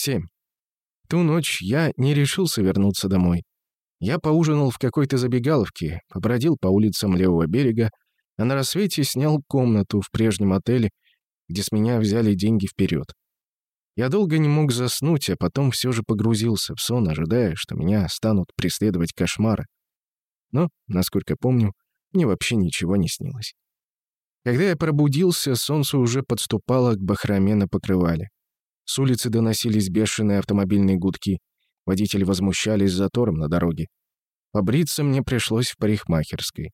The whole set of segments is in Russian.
7. Ту ночь я не решился вернуться домой. Я поужинал в какой-то забегаловке, побродил по улицам левого берега, а на рассвете снял комнату в прежнем отеле, где с меня взяли деньги вперед. Я долго не мог заснуть, а потом все же погрузился в сон, ожидая, что меня станут преследовать кошмары. Но, насколько помню, мне вообще ничего не снилось. Когда я пробудился, солнце уже подступало к бахроме на покрывале. С улицы доносились бешеные автомобильные гудки. Водители возмущались затором на дороге. Побриться мне пришлось в парикмахерской.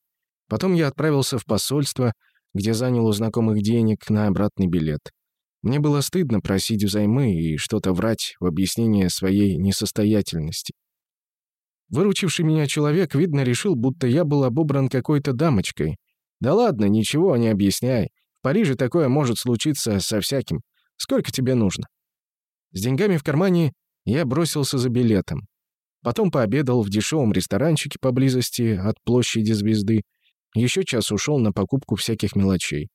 Потом я отправился в посольство, где занял у знакомых денег на обратный билет. Мне было стыдно просить взаймы и что-то врать в объяснение своей несостоятельности. Выручивший меня человек, видно, решил, будто я был обобран какой-то дамочкой. Да ладно, ничего не объясняй. В Париже такое может случиться со всяким. Сколько тебе нужно? С деньгами в кармане я бросился за билетом. Потом пообедал в дешевом ресторанчике поблизости от площади Звезды. Еще час ушел на покупку всяких мелочей.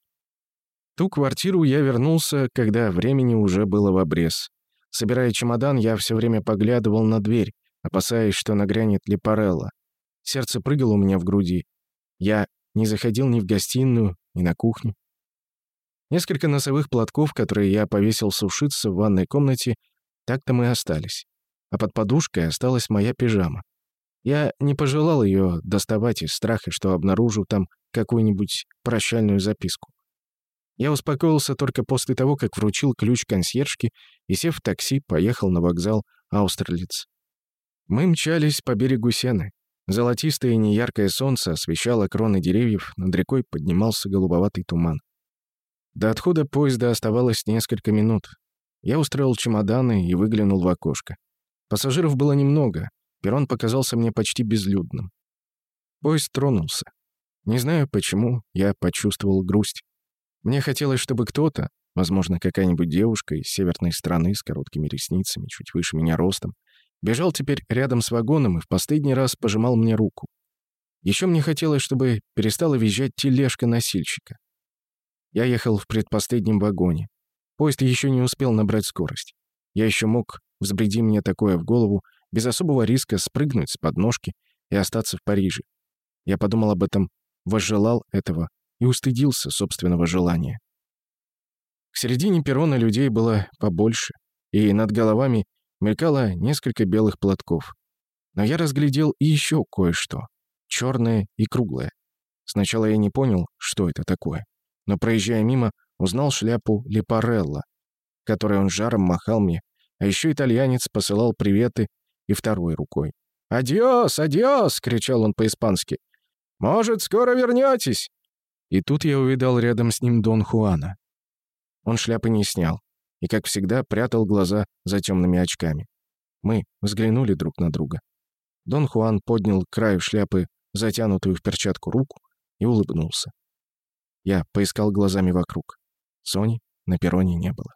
Ту квартиру я вернулся, когда времени уже было в обрез. Собирая чемодан, я все время поглядывал на дверь, опасаясь, что нагрянет Лепарелла. Сердце прыгало у меня в груди. Я не заходил ни в гостиную, ни на кухню. Несколько носовых платков, которые я повесил сушиться в ванной комнате, так-то мы остались. А под подушкой осталась моя пижама. Я не пожелал ее доставать из страха, что обнаружу там какую-нибудь прощальную записку. Я успокоился только после того, как вручил ключ консьержке и, сев в такси, поехал на вокзал Аустерлиц. Мы мчались по берегу Сены. Золотистое неяркое солнце освещало кроны деревьев, над рекой поднимался голубоватый туман. До отхода поезда оставалось несколько минут. Я устроил чемоданы и выглянул в окошко. Пассажиров было немного, перрон показался мне почти безлюдным. Поезд тронулся. Не знаю почему, я почувствовал грусть. Мне хотелось, чтобы кто-то, возможно, какая-нибудь девушка из северной страны с короткими ресницами, чуть выше меня ростом, Бежал теперь рядом с вагоном и в последний раз пожимал мне руку. Еще мне хотелось, чтобы перестала визжать тележка носильщика. Я ехал в предпоследнем вагоне. Поезд еще не успел набрать скорость. Я еще мог, взбреди мне такое в голову, без особого риска спрыгнуть с подножки и остаться в Париже. Я подумал об этом, возжелал этого и устыдился собственного желания. К середине перрона людей было побольше, и над головами мелькало несколько белых платков. Но я разглядел и еще кое-что. Черное и круглое. Сначала я не понял, что это такое. Но, проезжая мимо, узнал шляпу Лепорелло, которой он с жаром махал мне, а еще итальянец посылал приветы и второй рукой. «Adiós, adiós!» — кричал он по-испански. «Может, скоро вернетесь?» И тут я увидал рядом с ним Дон Хуана. Он шляпы не снял и, как всегда, прятал глаза за темными очками. Мы взглянули друг на друга. Дон Хуан поднял краю шляпы затянутую в перчатку руку и улыбнулся. Я поискал глазами вокруг. Сони на перроне не было.